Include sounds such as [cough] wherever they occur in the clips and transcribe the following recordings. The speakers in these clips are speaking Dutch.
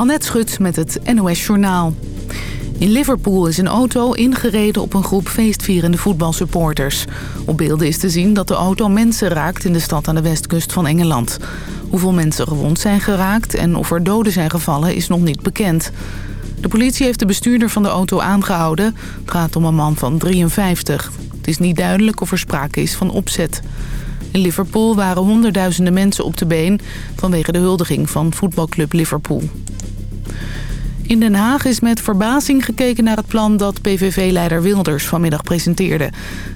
Annette Schut met het NOS Journaal. In Liverpool is een auto ingereden op een groep feestvierende voetbalsupporters. Op beelden is te zien dat de auto mensen raakt in de stad aan de westkust van Engeland. Hoeveel mensen gewond zijn geraakt en of er doden zijn gevallen is nog niet bekend. De politie heeft de bestuurder van de auto aangehouden. Het gaat om een man van 53. Het is niet duidelijk of er sprake is van opzet. In Liverpool waren honderdduizenden mensen op de been... vanwege de huldiging van voetbalclub Liverpool. In Den Haag is met verbazing gekeken naar het plan dat PVV-leider Wilders vanmiddag presenteerde.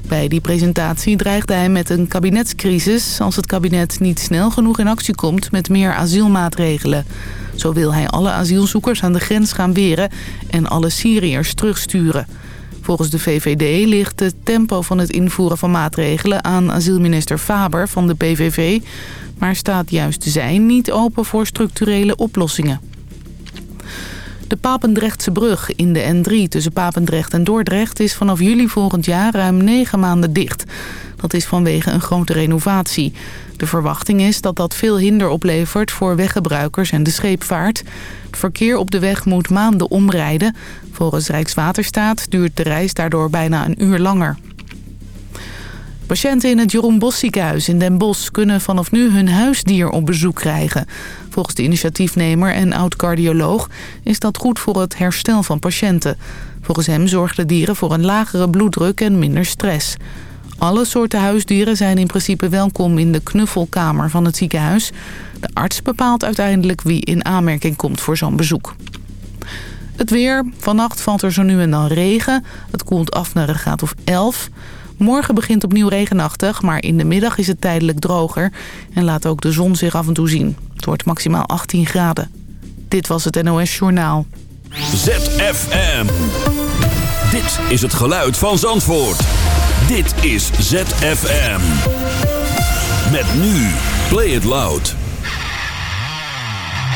Bij die presentatie dreigde hij met een kabinetscrisis als het kabinet niet snel genoeg in actie komt met meer asielmaatregelen. Zo wil hij alle asielzoekers aan de grens gaan weren en alle Syriërs terugsturen. Volgens de VVD ligt het tempo van het invoeren van maatregelen aan asielminister Faber van de PVV... maar staat juist zij niet open voor structurele oplossingen. De Papendrechtse brug in de N3 tussen Papendrecht en Dordrecht is vanaf juli volgend jaar ruim negen maanden dicht. Dat is vanwege een grote renovatie. De verwachting is dat dat veel hinder oplevert voor weggebruikers en de scheepvaart. Het verkeer op de weg moet maanden omrijden. Volgens Rijkswaterstaat duurt de reis daardoor bijna een uur langer. Patiënten in het Jeroen Bos ziekenhuis in Den Bosch kunnen vanaf nu hun huisdier op bezoek krijgen. Volgens de initiatiefnemer en oud-cardioloog is dat goed voor het herstel van patiënten. Volgens hem zorgen de dieren voor een lagere bloeddruk en minder stress. Alle soorten huisdieren zijn in principe welkom in de knuffelkamer van het ziekenhuis. De arts bepaalt uiteindelijk wie in aanmerking komt voor zo'n bezoek. Het weer. Vannacht valt er zo nu en dan regen. Het koelt af naar een graad of 11. Morgen begint opnieuw regenachtig, maar in de middag is het tijdelijk droger. En laat ook de zon zich af en toe zien. Het wordt maximaal 18 graden. Dit was het NOS Journaal. ZFM. Dit is het geluid van Zandvoort. Dit is ZFM. Met nu Play It Loud.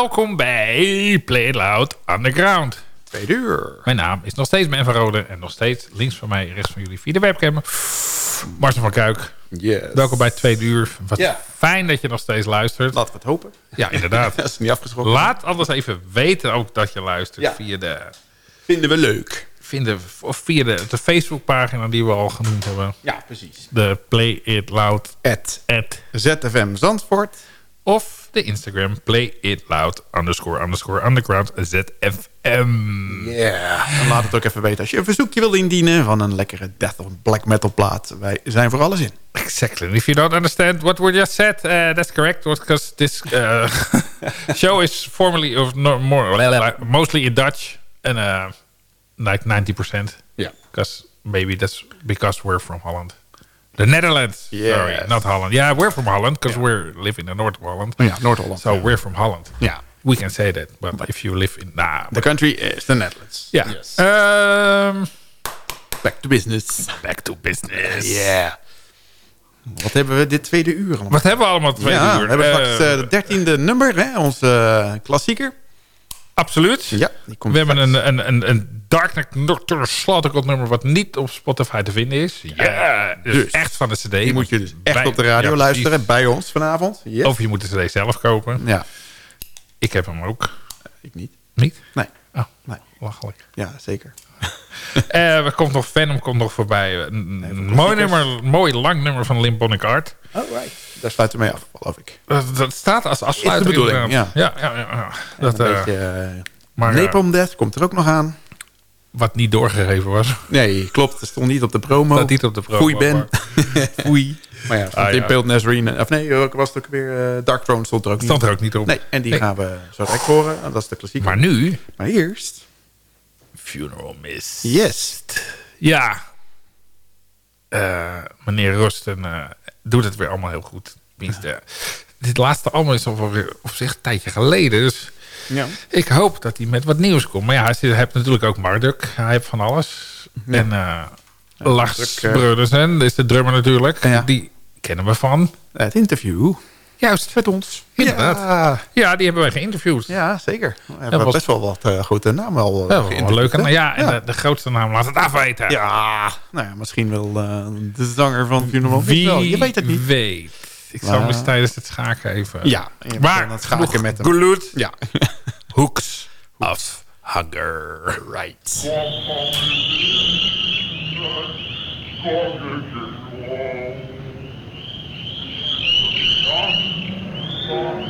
Welkom bij Play It Loud Underground. Tweede uur. Mijn naam is nog steeds Ben van Rode en nog steeds links van mij, rechts van jullie via de webcam. Marcel van Kuik. Yes. Welkom bij Tweede Uur. Wat Ja. fijn dat je nog steeds luistert. Laten we het hopen. Ja, inderdaad. [laughs] Dat is niet afgesproken. Laat anders even weten ook dat je luistert Ja. via de, Vinden we leuk. vinden, of via de, de Facebookpagina die we al genoemd hebben. Ja, precies. De Play It Loud At at ZFM Zandvoort. Of de Instagram Play It Loud underscore underscore underground ZFM. Ja. En laat het ook even weten als je een verzoekje wil indienen van een lekkere death of black metal plaat. Wij zijn voor alles in. Exactly. If you don't understand what we just said, uh, that's correct. Because this uh, [laughs] show is formally of no, more mostly in Dutch and uh, like ninety percent. Ja. Because maybe that's because we're from Holland. The Netherlands. Yes. Sorry, not Holland. Yeah, we're from Holland because we live in the north of Holland. Ja, Noord-Holland. So we're from Holland. Ja. We can say that, but if you live in... Nah, The country is the Netherlands. ja. Yes. Ehm, Back to business. back to business. Yeah. Wat hebben we dit tweede uur allemaal? Wat hebben we allemaal tweede ja, uur? we hebben Eh, straks eh, de dertiende nummer, hè, onze eh, klassieker. Absoluut. Ja, die komt We hebben een, een, een, een Dark Doctor Slaughter nummer wat niet op Spotify te vinden is. Ja, dus, dus. echt van de cd. Die moet je dus echt Bij- op de radio ja, luisteren, bij ons vanavond. Yes. Of je moet de cd zelf kopen. Ja, Ik heb hem ook. ik niet. Niet? Nee, Oh, nee. lachelijk. Ja, zeker. [laughs] Eh, er komt nog Venom komt nog voorbij. Een, een mooi nummer, mooi lang nummer van Limbonic Art. Oh, right. Daar sluiten we mee af, geloof ik. Dat, dat staat als afsluiter. Is de bedoeling, ja. Ja, ja, ja. Dat, een eh, beetje uh, maar, eh, Napalm Death komt er ook nog aan. wat niet doorgegeven was. Nee, klopt. Het stond niet op de promo. Staat niet op de promo, Foei Ben. [laughs] Foei. Maar ja, stond Ah, in ja. Pale Nazarene. Of nee, was het ook weer? eh, Dark Throne stond er ook niet Stond er ook niet op. Nee, en die Nee. gaan we zo direct horen. En Dat is de klassieker. Maar nu... Maar eerst... Funeral Mist. Yes. Ja. Eh, meneer Rusten eh, doet het weer allemaal heel goed. Tenminste, dit laatste album is alweer op zich een tijdje geleden. Dus Ja. ik hoop dat hij met wat nieuws komt. Maar ja, hij heeft natuurlijk ook Marduk. Hij heeft van alles. En eh Lars eh, Brodersen, dat is de drummer natuurlijk. Die kennen we van. Het interview Juist. met ons. Inderdaad. Ja, Ja, die hebben wij geïnterviewd. ja zeker. We hebben was- best wel wat eh, grote namen al uh, Ja, wel leuk. En, ja, en ja. De, de grootste naam laat het afweten. Ja, nou ja, misschien wel eh, de zanger van Funeral Wie wel. Je weet het niet. weet. Ik zal Maar- hem eens tijdens het schaken even... Ja, maar het schaken met hem. geloed. Ja. Hooks of Hunger. Right. long.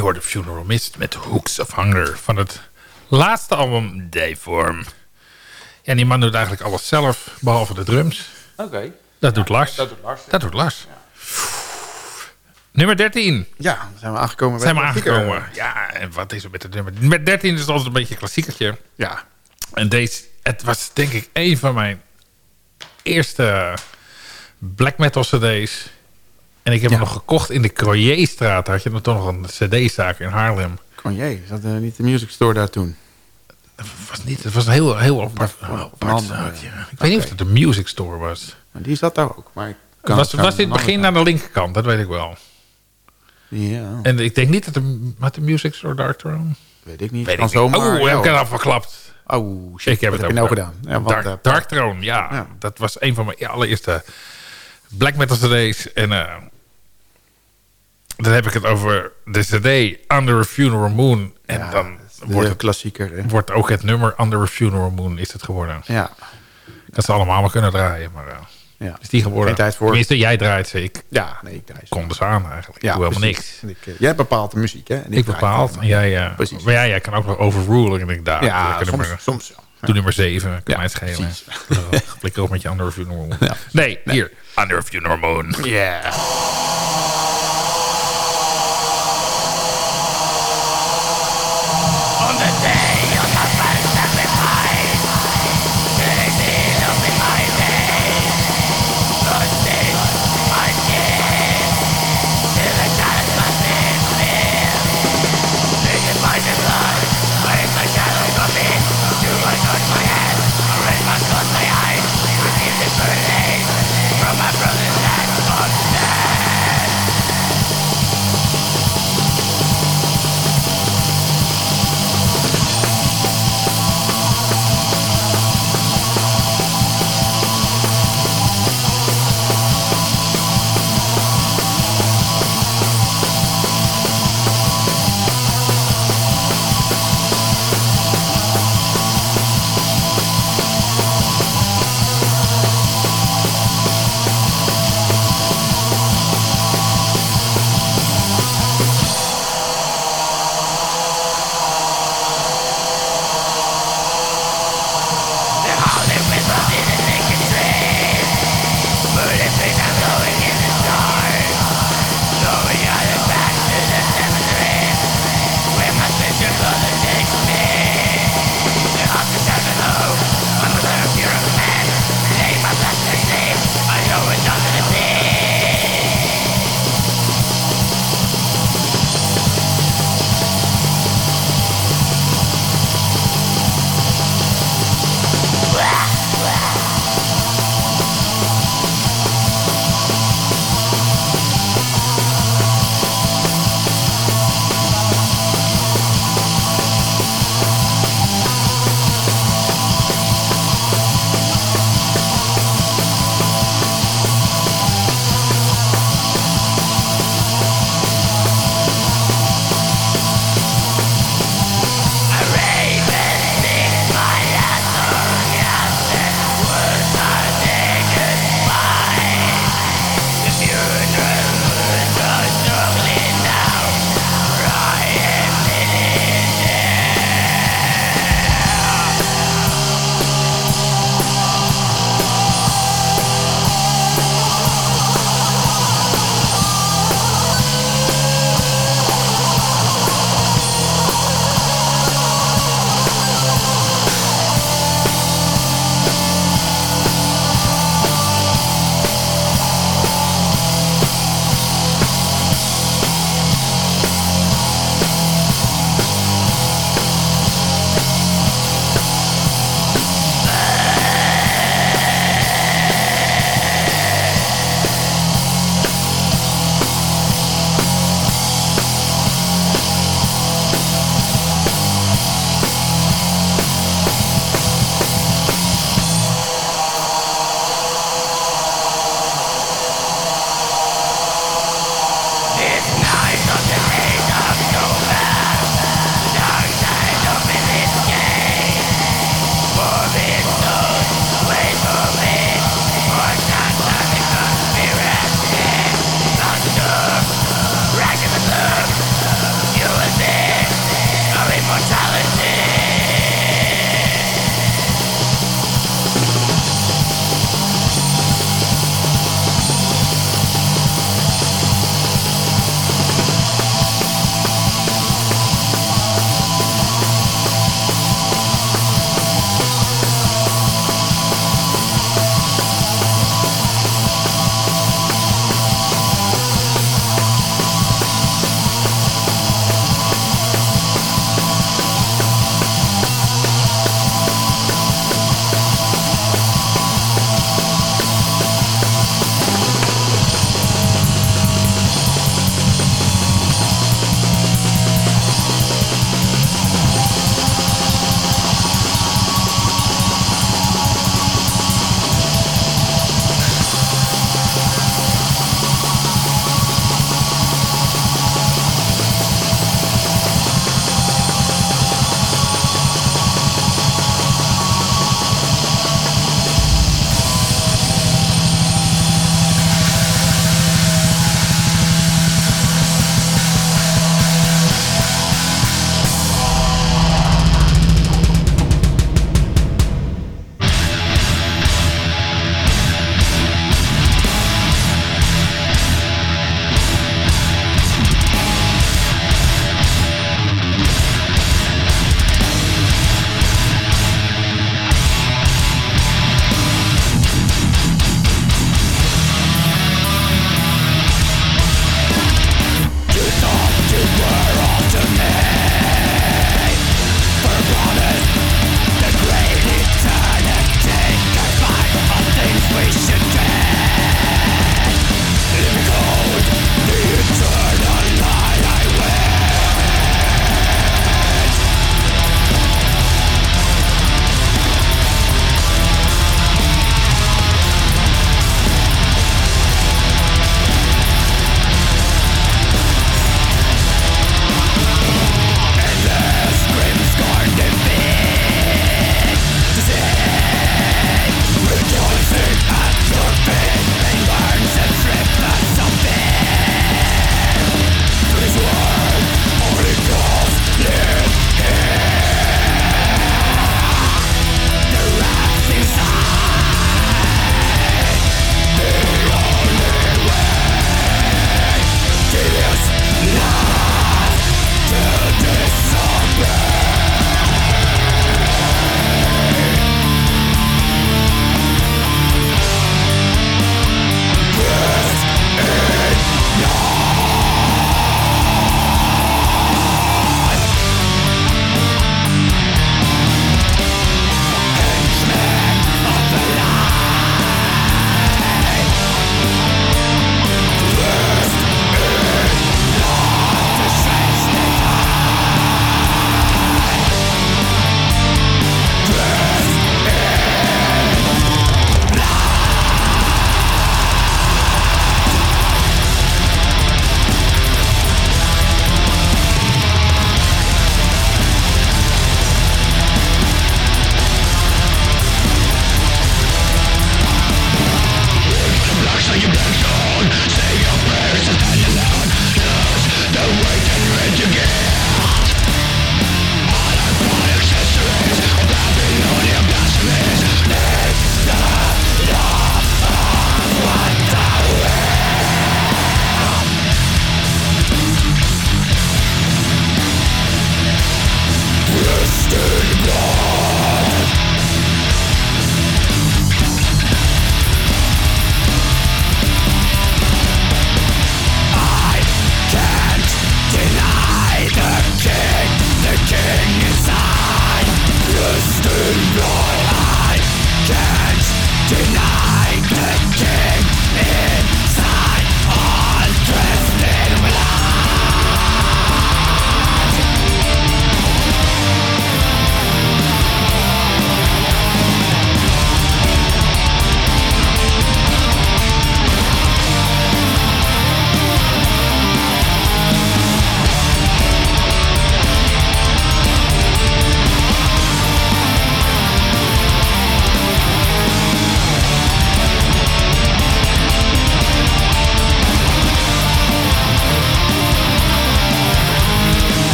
Je hoorde Funeral Mist met Hooks of Hunger van het laatste album Dayform. Ja, die man doet eigenlijk alles zelf, behalve de drums. Oké. Dat doet Lars. dat doet Lars, ja. Dat doet Lars. Nummer 13. Ja, dan zijn we aangekomen bij Zijn we de aangekomen. Ja, en wat is er met het nummer? Met 13 is het altijd een beetje een klassiekertje. Ja. En deze, het was denk ik een van mijn eerste black metal cd's. En ik heb Ja. hem nog gekocht in de Croyerstraat. Had je dan toch nog een cd-zaak in Haarlem. Conjé, zat er niet de music store daar toen? Het was, niet, het was een heel, heel apart, apart zaakje. Ik weet niet of het een music store was. Maar die zat daar ook. Maar kan was, was een begin aan de linkerkant, dat weet ik wel. Ja, En ik denk niet dat de, had de music store daar trouwens. weet ik niet. Weet ik niet. zomaar. Oh, heb ik eraf verklapt. Oh, shit. Ik heb wat het heb ook nou gedaan? Ja, want, Dark, Dark Throne, ja, Ja. Dat was een van mijn allereerste black metal cd's. En eh, dan heb ik het over de cd Under a Funeral Moon. En ja, dan wordt, het, klassieker. hè? wordt ook het nummer Under a Funeral Moon is het geworden. Ja, Ik had ze allemaal maar kunnen draaien, maar eh, ja. is die geworden. Geen tijd voor. Tenminste, jij draait ze. Ik Ja, nee, ik draai ze. kom dus aan eigenlijk. Ja, ik doe helemaal niks. Ik, eh, jij bepaalt de muziek, hè? En Ik draai bepaal. jij, Precies. maar ja, jij kan ook nog overrulen. En ik daar. Ja, soms, nummer- soms wel. Ja. Doe nummer 7, kan mij het schelen. Flik op met je Under Moon. Ja. Nee, hier. Under a Funeral Moon.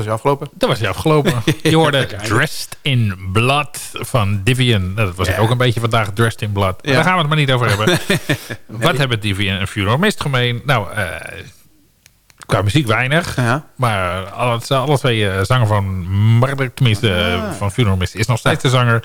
Was hij afgelopen. Dat was hij afgelopen. [laughs] Je hoorde Dressed in Blood van Divian. Nou, Dat was ook een beetje vandaag, Dressed in Blood. Ja. Daar gaan we het maar niet over hebben. [laughs] Wat hebben Divian en Funeral Mist gemeen? Nou, eh, qua muziek weinig. Ja. Maar alle, alle twee eh, zanger van Marduk, tenminste eh, Ah. van Funeral Mist, is nog steeds de zanger.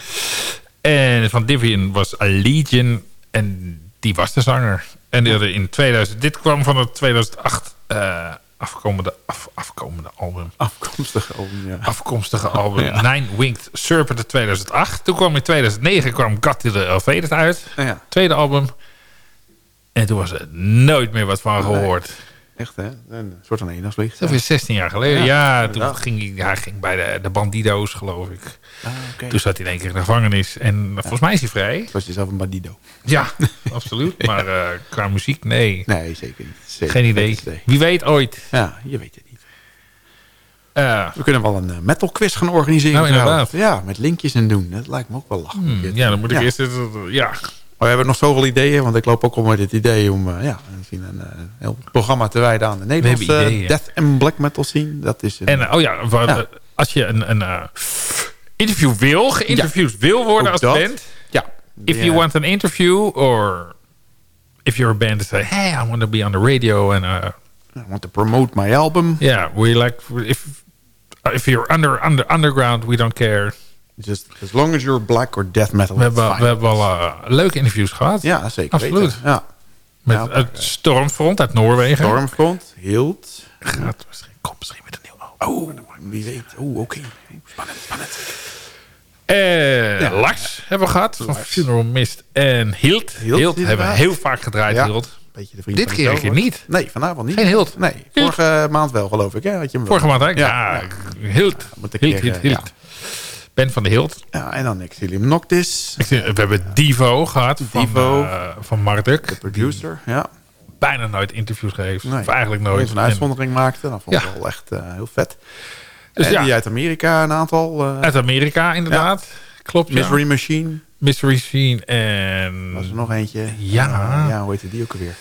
En van Divian was Allegiant en die was de zanger. En die hadden in 2000, dit kwam van het 2008 eh, afkomende, af, afkomende album Afkomstig album, ja. afkomstige [laughs] album Ja. Nine Winged Serpent in 2008. Toen kwam in 2009 kwam God to the uit. Ja. Tweede album. En toen was er nooit meer wat van gehoord. Echt, hè? Een soort van eendagsvlieg. Dat is 16 jaar geleden. Ja, Ja, toen ging hij, hij ging bij de, de bandido's, geloof ik. Ah. Toen zat hij in één keer in de gevangenis. En volgens mij is hij vrij. Was je zelf een bandido? Ja, [laughs] absoluut. Maar eh, qua muziek, nee. Nee, zeker niet. Zeker Geen idee. Wie weet ooit. Ja, je weet het niet. Eh, We kunnen wel een eh, metal quiz gaan organiseren. Nou, inderdaad. Ja, met linkjes en doen. Dat lijkt me ook wel lachen. hmm, ja, dan moet ik eerst... Ja, we hebben nog zoveel ideeën, want ik loop ook al met het idee om eh, ja, een, eh, heel programma te wijden aan de Nederlandse ideeën. death en black metal scene. Dat is een, En oh ja, als je een, een eh, interview wil, geïnterviewd wil worden Ook als dat. band. ja, If you want an interview or if you're a band to say, hey, I want to be on the radio and uh, I want to promote my album. yeah, we like if if you're under under underground, we don't care. Just as long as you're black or death metal. We hebben, we hebben al eh, leuke interviews gehad. ja, zeker Absoluut. Ja. Met Ja, het Stormfront uit Noorwegen. Stormfront, Hield. Gaat misschien, komt misschien met een nieuw album. Oh, wie weet. Oh, oké. Spannend, spannend. Eh, Ja. Lars hebben we gehad. Van Lars. Funeral Mist en. Hilt, Hilt, hebben we heel vaak gedraaid, Ja. Hilt. Beetje de vriend Dit van keer show, niet. Nee, vanavond niet. Geen Hilt. Nee, vorige maand wel geloof ik. Hè? Had je hem wel. Vorige maand, hè? Ja, Ja, Hilt. moet ik Ben van de Hilt. Ja, en dan Exilium Noctis, We hebben Divo gehad van, eh, van Marduk. producer. Ja, Bijna nooit interviews geeft. Nee. Of eigenlijk nooit een uitzondering maakte. Dat vond ik Ja. wel echt eh, heel vet. Dus en ja. die uit Amerika een aantal. eh, Uit Amerika inderdaad. Klopt, ja. Misery Machine. Mystery Scene en... Was er nog eentje. Ja. Ja, hoe heette die ook alweer?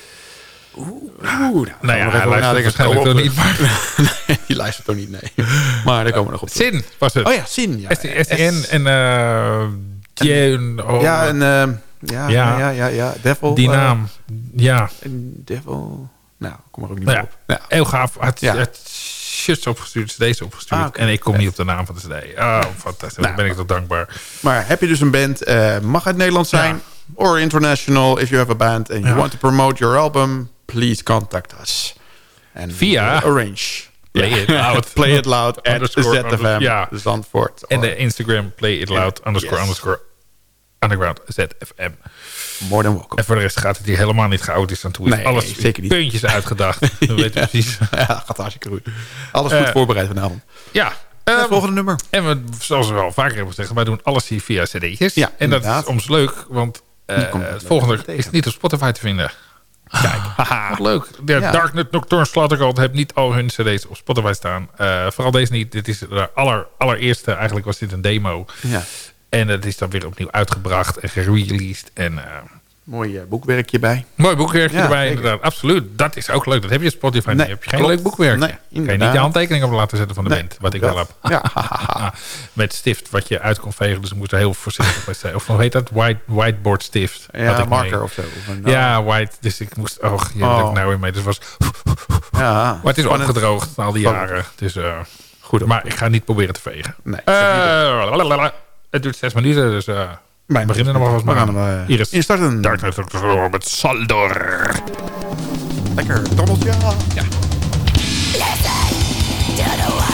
Oeh, nou, Nou ja, hij luistert waarschijnlijk toch niet. Maar [laughs] nee, die luistert toch niet, nee. Maar daar komen we nog op. Sin was het. Oh ja, Sin. Ja, SN en... eh oh, ja, en, ehm, ja, Ja. ja, ja, ja, ja, Devil. die eh, naam. Ja, en Devil. Nou, kom er ook niet nou meer ja, op. Ja. heel gaaf. Het, Ja. het shirts opgestuurd, cd's opgestuurd. Ah, oké. En ik kom niet op de naam van de cd. Oh, fantastisch. Nou, Daar ben ik toch dankbaar. Maar heb je dus een band, eh, mag uit Nederland zijn, or international, if you have a band and you Ja. want to promote your album, please contact us. En Via- arrange. Play it loud. [laughs] Play it loud at Underscore, ZFM, ja. Zandvoort. En de Instagram, play it loud, underscore, Yes. underscore, underground, ZFM. More than welcome. En voor de rest gaat het hier helemaal niet chaotisch aan toe. Nee, alles zeker niet. puntjes uitgedacht. [laughs] We weten precies. [laughs] ja, gaat hartstikke goed. Alles goed Eh, voorbereid vanavond. Ja. En ehm, het volgende nummer. en we, zoals we al vaker hebben gezegd, wij doen alles hier via cd'tjes. Ja, en dat is soms leuk, want eh, het het leuk volgende is niet op Spotify te vinden. Kijk, [laughs] haha, wat leuk. De Ja. Darknet Nocturne Slaughtergold heeft niet al hun cd's op Spotify staan. Eh, vooral deze niet. Dit is de aller, allereerste, eigenlijk was dit een demo. Ja. En het is dan weer opnieuw uitgebracht en gereleased. En eh, Mooi eh, boekwerkje bij. mooi boekwerkje Ja, erbij, inderdaad. Absoluut. Dat is ook leuk. Dat heb je Spotify. Nee, heb je geen klopt. leuk boekwerk. Nee, kan je niet de handtekening op laten zetten van de Nee, band. Wat ik wel heb. Ja. [laughs] Met stift wat je uit kon vegen. Dus ik moest er heel voorzichtig bij zijn. Of hoe heet dat? White, whiteboard stift. Ja, marker mee. of zo. Of Ja, white. Dus ik moest... Oh, dat heb Oh. nou weer mee. Dus was... [laughs] ja. Maar het is Spannend. opgedroogd al die jaren. Dus, eh, Goed. maar ik ga niet proberen te vegen. Nee. Eh, het duurt zes minuten. Dus eh we beginnen nog wel eens We gaan maar. hem Hier is instarten. Darknet met Saldor. Lekker trommeltje. Ja. Silence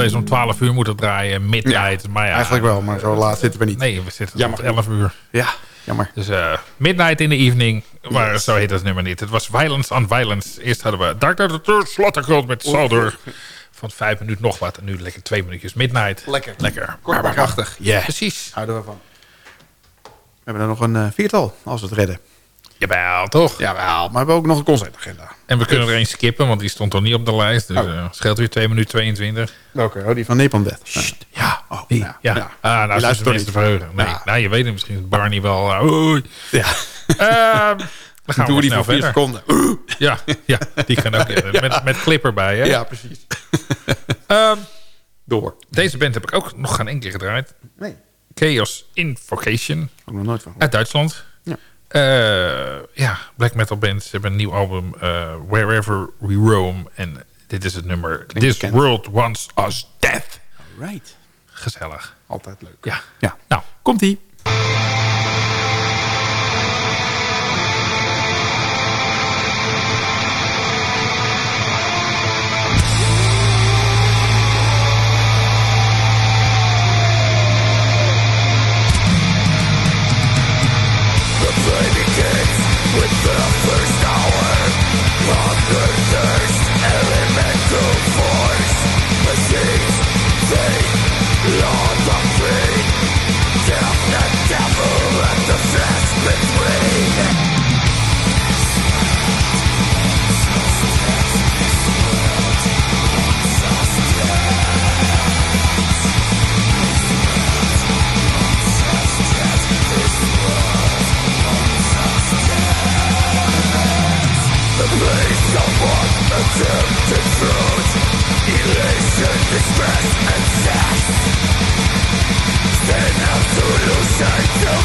deze om 12 uur moeten draaien. Midnight. maar ja, Eigenlijk wel, maar zo laat zitten we niet. Nee, we zitten Jammer. tot 11 uur. Ja, jammer. Dus eh, Midnight in the Evening. Maar zo heet het nummer niet. Het was Violence on Violence. Eerst hadden we Dark Knight Returns, met Solder. Van vijf minuten nog wat. En nu lekker twee minuutjes Midnight. Lekker. Lekker. Kort maar krachtig. Ja. Precies. Houden we van. We hebben er nog een eh, viertal, als we het redden. Jawel, toch? Jawel, maar we hebben ook nog een concertagenda. En we kunnen er één skippen, want die stond nog niet op de lijst. Dus Oh. eh, scheelt weer 2 minuten 22. Welke? Oh, die van Napalm Death. Ja, Oh, die. ja. Ja. Ja. Ah, nou, luistert toch te verheugen. Nee, Ja. nou, je weet het misschien. Barney wel. uh, oei. Ja. Ehm, dan gaan we Doe maar die voor vier seconden. [laughs] Ja, ja, die gaan ook ja, met, met clip erbij. Hè? Ja, precies. [laughs] Ehm, Door. deze band heb ik ook nog geen één keer gedraaid. Nee. Chaos Invocation Ook nog nooit van gehoord. uit Duitsland. Ja. Eh, ja, black metal band. Ze hebben een nieuw album, eh, Wherever We Roam. En dit is het nummer This bekend. World Wants Us Death. Right. Gezellig. Altijd leuk. Ja. Ja. Nou, Komt-ie.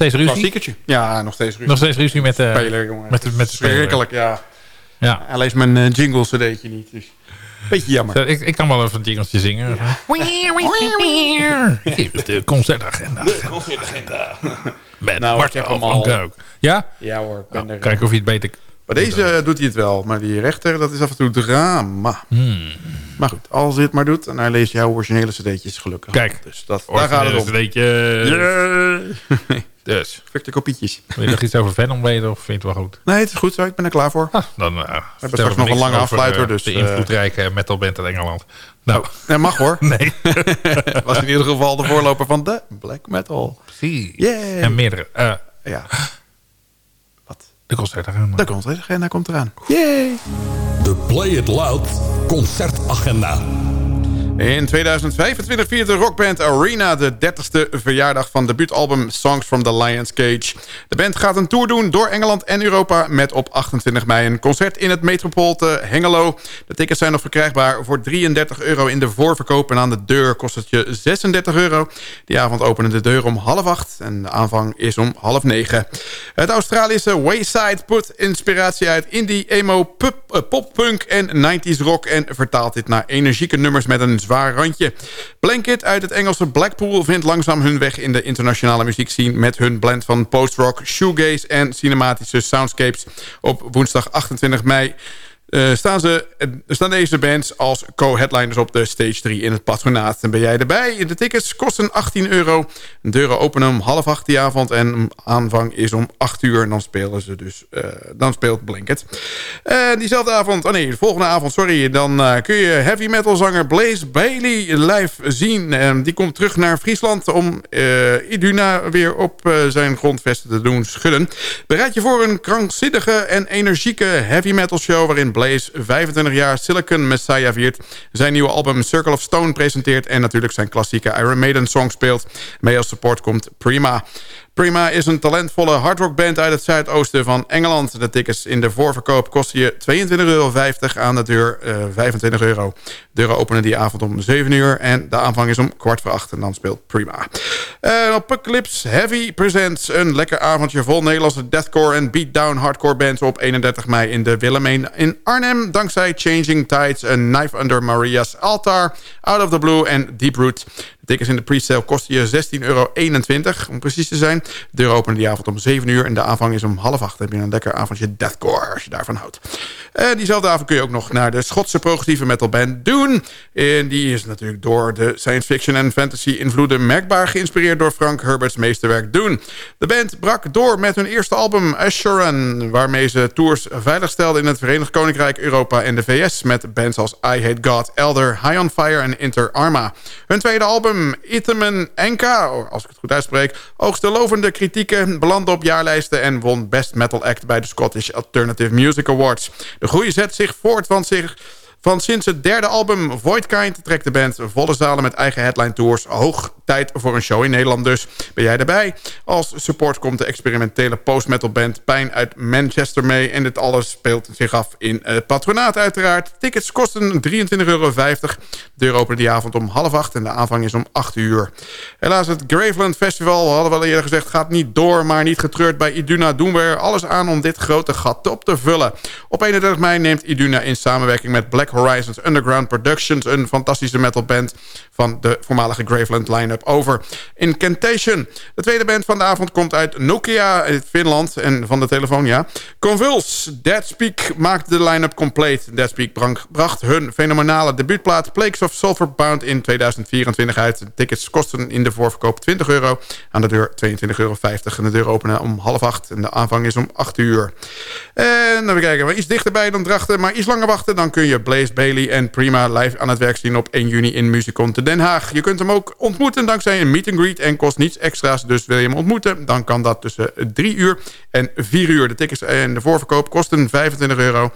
steeds ruzie? Klassiekertje. Ja, nog steeds ruzie. Nog steeds ruzie met de Speler, jongen. Met de, met de speler. Schrikkelijk, ja. Ja. Hij leest mijn uh, jingle cd'tje niet. Dus. Beetje jammer. Ik, ik kan wel even een jingletje zingen. Is de concertagenda. De concertagenda. [laughs] Met Nou, ik Marcel heb hem van al. Kuik. Ja? Ja hoor, ben Nou, er. kijk of je het beter... Bij deze eh, doet hij het wel, maar die rechter, dat is af en toe drama. Hmm. Maar goed, als hij het maar doet, en hij leest jouw originele cd'tjes gelukkig. Kijk. Dus dat, daar gaat het om. Een beetje... [laughs] Dus. Perfecte kopietjes. Wil je nog iets over Venom weten of vind je het wel goed? Nee, het is goed zo, ik ben er klaar voor. Ah, dan uh, we hebben straks nog een lange afsluiter, dus, de eh, invloedrijke metalband uit Engeland. Nou, Nee, mag hoor. [laughs] nee. [laughs] was in ieder geval de voorloper van de black metal. Precies. Yay. En meerdere. Eh, Ja. Wat? de concertagenda. De concertagenda komt eraan. Yay! De Play It Loud concertagenda. In 2025 viert de rockband Arena de 30ste verjaardag van debuutalbum Songs from the Lion's Cage. De band gaat een tour doen door Engeland en Europa met op 28 mei een concert in het Metropool te Hengelo. De tickets zijn nog verkrijgbaar voor 33 euro in de voorverkoop en aan de deur kost het je 36 euro. Die avond openen de deur om half acht en de aanvang is om half negen. Het Australische Wayside put inspiratie uit indie, emo, eh, poppunk en 90s rock en vertaalt dit naar energieke nummers met een Blanket uit het Engelse Blackpool vindt langzaam hun weg in de internationale muziekscene met hun blend van post-rock, shoegaze en cinematische soundscapes. Op woensdag 28 mei eh, staan, ze, eh, staan deze bands als co-headliners op de Stage 3 in het patronaat. En ben jij erbij? De tickets kosten 18 euro. De deuren openen om half acht die avond en aanvang is om 8 uur. En dan spelen ze dus, eh, dan speelt Blanket. En diezelfde avond, oh nee, de volgende avond, sorry, dan kun je heavy metal zanger Blaze Bailey live zien. En die komt terug naar Friesland om Iduna weer op zijn grondvesten te doen schudden. Bereid je voor een krankzinnige en energieke heavy metal show waarin Blaze 25 jaar Silicon Messiah viert. Zijn nieuwe album Circle of Stone presenteert en natuurlijk zijn klassieke Iron Maiden song speelt. Mee als support komt Prima. Prima is een talentvolle hardrockband uit het zuidoosten van Engeland. De tickets in de voorverkoop kosten je 22,50 euro. Aan de deur eh 25 euro. Deuren openen die avond om 7 uur. En de aanvang is om kwart voor acht. En dan speelt Prima. Uh, Apocalypse Heavy presents een lekker avondje vol Nederlandse deathcore en beatdown hardcore bands op 31 mei in de Willemijn in Arnhem. Dankzij Changing Tides, A Knife Under Maria's Altar, Out of the Blue en Deep Root. Tickets in de pre-sale kosten je 16,21 euro, om precies te zijn. De deur openen die avond om 7 uur en de aanvang is om half acht. Dan heb je een lekker avondje deathcore, als je daarvan houdt. En diezelfde avond kun je ook nog naar de Schotse progressieve metalband Dune. En die is natuurlijk door de science fiction en fantasy invloeden merkbaar geïnspireerd door Frank Herbert's meesterwerk Dune. De band brak door met hun eerste album Assuran, waarmee ze tours veilig stelden in het Verenigd Koninkrijk, Europa en de VS met bands als I Hate God, Elder, High on Fire en Inter Arma. Hun tweede album Itemen Enka, als ik het goed uitspreek, oogste lovende kritieken, belandde op jaarlijsten en won Best Metal Act bij de Scottish Alternative Music Awards. De groei zet zich voort van zich van sinds het derde album Voidkind trekt de band volle zalen met eigen headline tours. Hoog tijd voor een show in Nederland dus. Ben jij erbij? Als support komt de experimentele post-metal band Pijn uit Manchester mee. En dit alles speelt zich af in het patronaat uiteraard. Tickets kosten 23,50 euro. De deur openen die avond om half acht en de aanvang is om 8 uur. Helaas het Graveland Festival, we hadden eerder gezegd, gaat niet door. Maar niet getreurd bij Iduna doen we er alles aan om dit grote gat op te vullen. Op 31 mei neemt Iduna in samenwerking met Black Horizons Underground Productions... een fantastische metalband van de voormalige Graveland line-up over. Incantation. De tweede band van de avond komt uit Nokia in Finland en van de telefoon, ja. Convuls, Deadspeak maakt de line-up compleet. Deadspeak bracht hun fenomenale debuutplaat Plagues of Sulphurbound in 2024 uit. Tickets kosten in de voorverkoop 20 euro. Aan de deur 22,50 euro. En de deur openen om half acht. En de aanvang is om 8 uur. En even kijken, maar iets dichterbij dan Drachten, maar iets langer wachten. Dan kun je Bailey en Prima live aan het werk zien op 1 juni in Musicon te Den Haag. Je kunt hem ook ontmoeten dankzij een meet and greet en kost niets extra's. Dus wil je hem ontmoeten, dan kan dat tussen 3 uur en 4 uur. De tickets en de voorverkoop kosten 25 euro.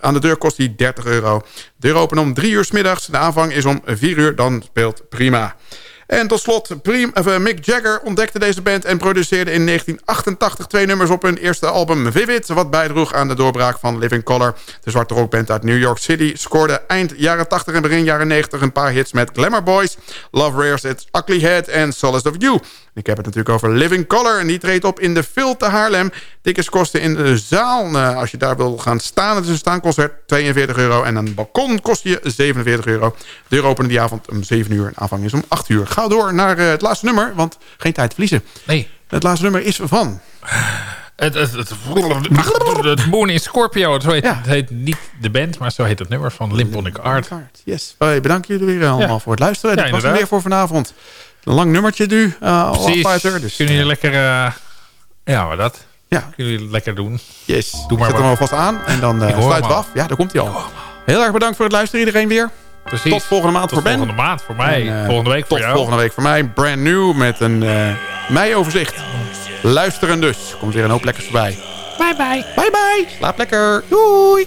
Aan de deur kost hij 30 euro. De deur openen om 3 uur s middags. De aanvang is om 4 uur. Dan speelt prima. En tot slot, uh, Mick Jagger ontdekte deze band... en produceerde in 1988 twee nummers op hun eerste album Vivid... wat bijdroeg aan de doorbraak van Living Color. De zwarte rockband uit New York City scoorde eind jaren 80 en begin jaren 90... een paar hits met Glamour Boys, Love Rares It's Ugly Head en Solace of You... Ik heb het natuurlijk over Living Color. En die treedt op in de Phil te Haarlem. Tickets kosten in de zaal, uh, als je daar wil gaan staan... het is een staanconcert, 42 euro. En een balkon kost je 47 euro. De deur openen die avond om 7 uur. En aanvang is om 8 uur. Ga door naar uh, het laatste nummer, want geen tijd te verliezen. Nee. Het laatste nummer is van... Het, het, het, het Moon in Scorpio. Zo heet, ja. Het heet niet de band, maar zo heet het nummer van Limponic Art. Yes. Hey, bedankt jullie weer allemaal ja. voor het luisteren. Ja, Dit was het weer voor vanavond. Een lang nummertje nu. Uh, Precies. Dus, Kunnen jullie lekker... Uh, ja, maar dat. Ja. Kunnen jullie lekker doen. Yes. Doe maar Zet hem alvast aan en dan uh, sluiten we af. Ja, daar komt hij al. Heel erg bedankt voor het luisteren iedereen weer. Precies. Tot volgende maand tot voor Ben. volgende maand voor mij. En, uh, volgende week voor tot jou. volgende week voor mij. Brand new met een uh, mei-overzicht. Luisteren dus. Komt weer een hoop lekkers voorbij. Bye bye. Bye bye. Slaap lekker. Doei.